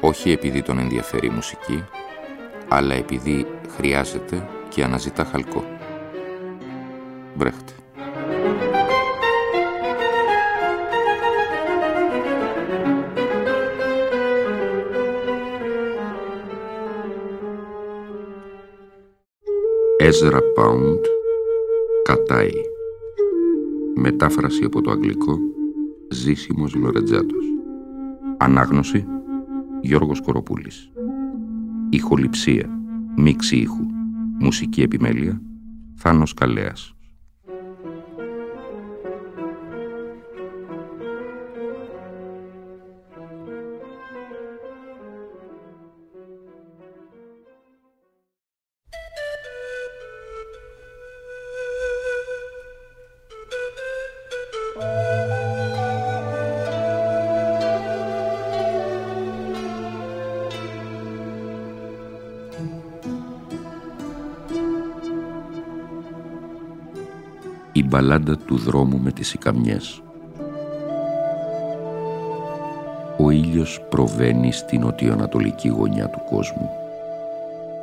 όχι επειδή τον ενδιαφέρει η μουσική, αλλά επειδή χρειάζεται και αναζητά χαλκό. Βρέχτε. Έζρα Πάουντ Κατάι Μετάφραση από το αγγλικό Ζήσιμος Λορετζάτος Ανάγνωση Γιώργος Κοροπούλης. Ηχοληψία Μίξη ήχου Μουσική επιμέλεια Θάνος Καλέας μπαλάντα του δρόμου με τις ικαμιές. Ο ήλιος προβαίνει στην νοτιοανατολική γωνιά του κόσμου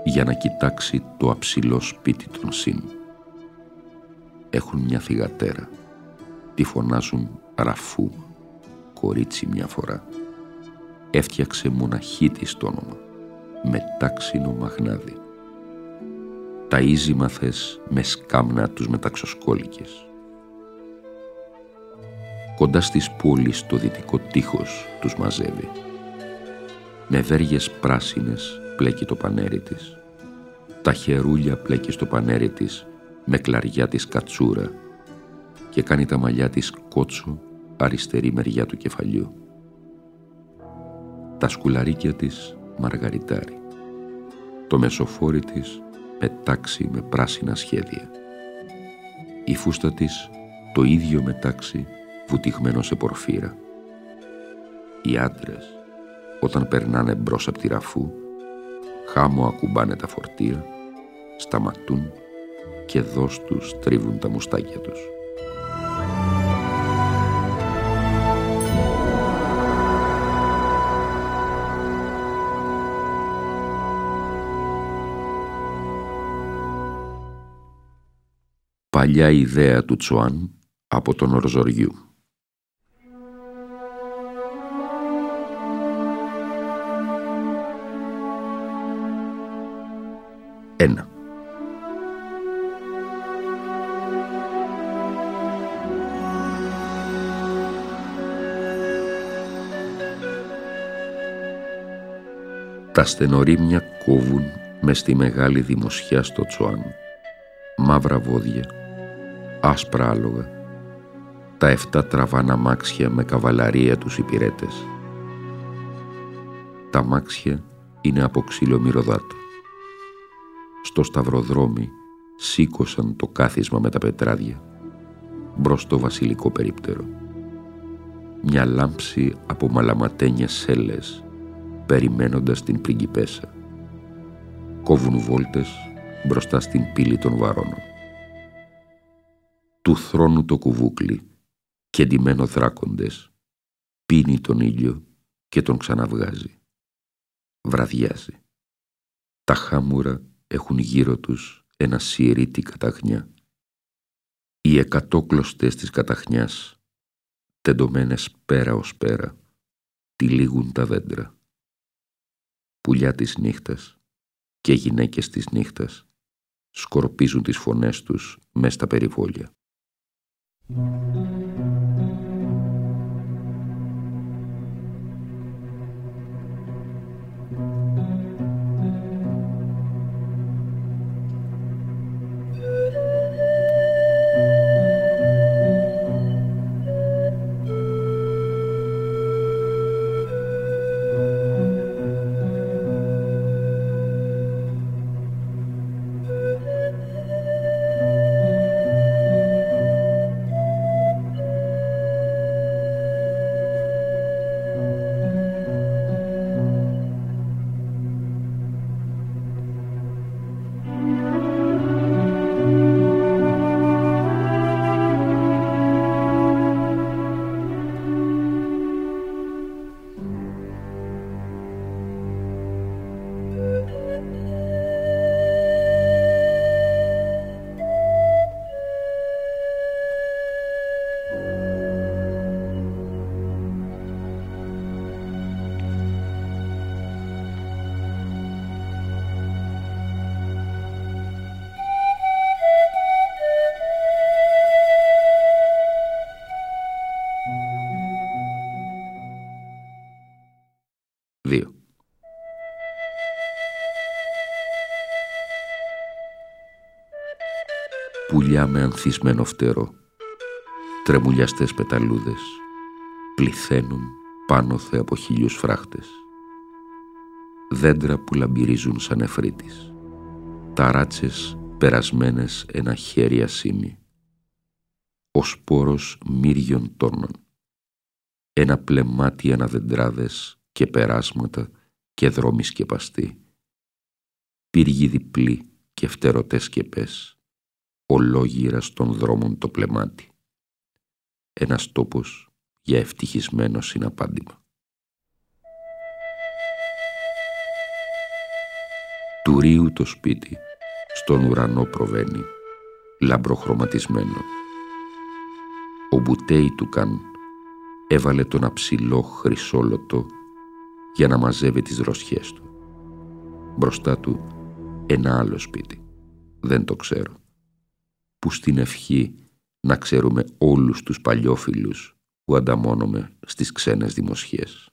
για να κοιτάξει το αψηλό σπίτι των Συν. Έχουν μια θυγατέρα. Τη φωνάζουν Ραφού, κορίτσι μια φορά. Έφτιαξε μοναχή της το όνομα, με τάξινο μαγνάδι ταΐζει μαθές με σκάμνα τους μεταξοσκόλικες. Κοντά στις πόλεις το δυτικό τείχος τους μαζεύει. Με βέργες πράσινες πλέκει το πανέρι της. Τα χερούλια πλέκει στο πανέρι της με κλαριά της κατσούρα και κάνει τα μαλλιά της κότσο αριστερή μεριά του κεφαλιού. Τα σκουλαρίκια της μαργαριτάρι. Το μεσοφόρι της μετάξι με πράσινα σχέδια. Η φούστα της το ίδιο μετάξι βουτυγμένο σε πορφύρα. Οι άντρες όταν περνάνε μπρος από τη ραφού χάμω ακουμπάνε τα φορτία, σταματούν και δώσ' τους τρίβουν τα μουστάκια τους. Παλιά ιδέα του Τσουάν από τον Ορζοριού. Ένα. Τα στενορίμια κόβουν μες στη μεγάλη δημοσιά στο Τσουάν. Μαύρα βόδια, άσπρα άλογα, τα εφτά τραβάνα μάξια με καβαλαρία τους υπηρέτες. Τα μάξια είναι από ξύλο μυρωδάτο. Στο σταυροδρόμι σήκωσαν το κάθισμα με τα πετράδια, μπρος στο βασιλικό περίπτερο. Μια λάμψη από μαλαματένιες σέλες, περιμένοντας την πριγκιπέσα. Κόβουν βόλτες μπροστά στην πύλη των βαρώνων του θρόνου το κουβούκλι και ντυμένο δράκοντες πίνει τον ήλιο και τον ξαναβγάζει. Βραδιάζει. Τα χάμουρα έχουν γύρω τους ένα σιερίτη καταχνιά. Οι εκατό κλωστές της καταχνιάς, τεντωμένες πέρα ως πέρα, τυλίγουν τα δέντρα. Πουλιά της νύχτας και γυναίκες της νύχτας σκορπίζουν τις φωνές τους μες στα περιβόλια. Mm-hmm. You. Πουλιά με ανθισμένο φτερό, τρεμουλιαστές πεταλούδες, πληθαίνουν πάνω θε από χίλιους φράχτες. Δέντρα που λαμπυρίζουν σαν εφρίτης, ταράτσες περασμένες ένα χέρι ασήμι. Ο σπόρος μύριων τόνων, ένα πλεμάτι αναδεντράδες και περάσματα και δρόμοι σκεπαστοί, πύργοι διπλοί και φτερωτές σκεπές, ολόγυρας στον δρόμων το πλεμάτι. Ένας τόπος για ευτυχισμένο συναπάντημα. Του ρίου το σπίτι στον ουρανό προβαίνει, λαμπροχρωματισμένο. Ο μπουτέι του καν έβαλε τον αψηλό χρυσόλωτο για να μαζεύει τις δροσιές του. Μπροστά του ένα άλλο σπίτι, δεν το ξέρω, που στην ευχή να ξέρουμε όλους τους παλιόφιλους που ανταμώνομαι στις ξένες δημοσιές.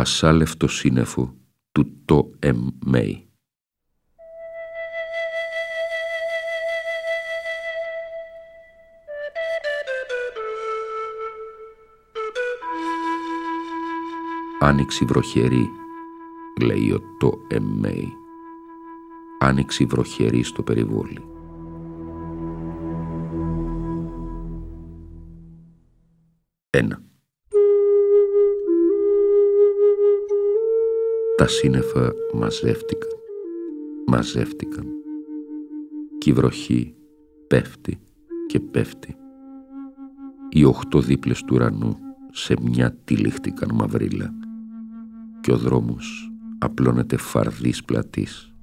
Ασάλευτο σύννεφο του το Μέι. Άνοιξη βροχερή, λέει ο το Μέι. Άνοιξη βροχερή στο περιβόλι. Τα σύννεφα μαζεύτηκαν, μαζεύτηκαν και η βροχή πέφτει και πέφτει. Οι οχτώ δίπλες του ουρανού σε μια τυλίχτηκαν μαυρίλα και ο δρόμος απλώνεται φαρδής πλατής.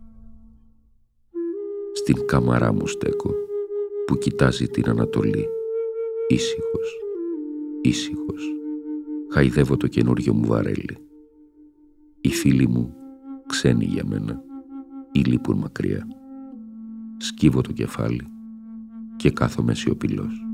Στην καμαρά μου στέκω που κοιτάζει την Ανατολή, ήσυχος, ήσυχος, χαϊδεύω το καινούριο μου βαρέλι. Οι φίλοι μου ξένοι για μένα ή λείπουν μακριά. Σκύβω το κεφάλι και κάθομαι σιωπηλός.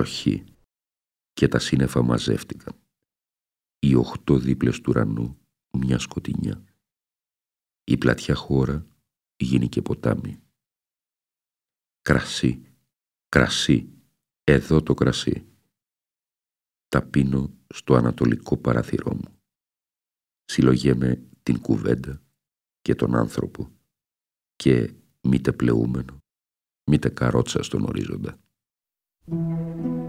Βροχή και τα σύννεφα μαζεύτηκαν. Οι οχτώ δίπλες του ουρανού μια σκοτεινιά. Η πλατιά χώρα γίνει και ποτάμι. Κρασί, κρασί, εδώ το κρασί. Τα πίνω στο ανατολικό παραθυρό μου. Συλλογέμαι την κουβέντα και τον άνθρωπο και μήτε πλεούμενο, μήτε καρότσα στον ορίζοντα. Thank you.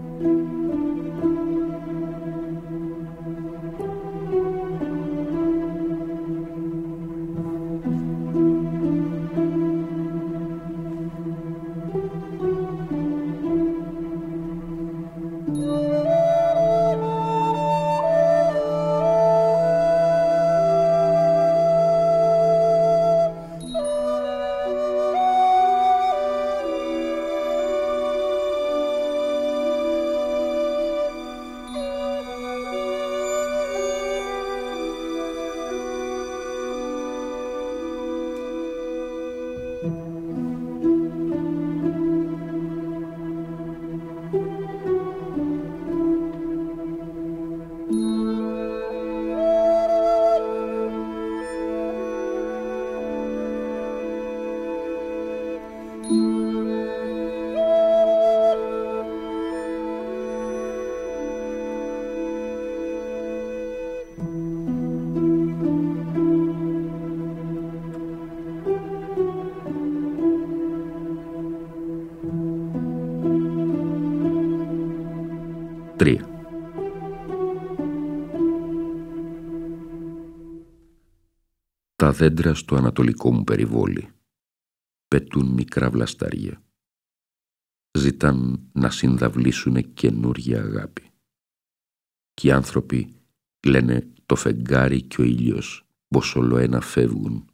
3. Τα δέντρα στο ανατολικό μου περιβόλι πετούν μικρά βλαστάρια. Ζητάν να συνδαυλίσουν καινούργια αγάπη. Και οι άνθρωποι λένε το φεγγάρι και ο ήλιος πως όλο ένα φεύγουν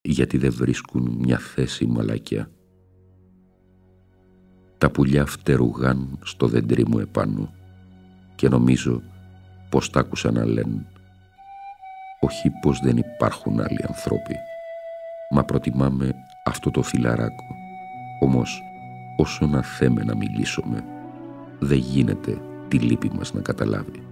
γιατί δεν βρίσκουν μια θέση μαλακιά. Τα πουλιά φτερουγάν στο δέντρι μου επάνω και νομίζω πως τ' άκουσα να λένε όχι πως δεν υπάρχουν άλλοι ανθρώποι μα προτιμάμε αυτό το φιλαράκο όμως όσο να θέμε να μιλήσουμε δεν γίνεται τη λύπη μας να καταλάβει.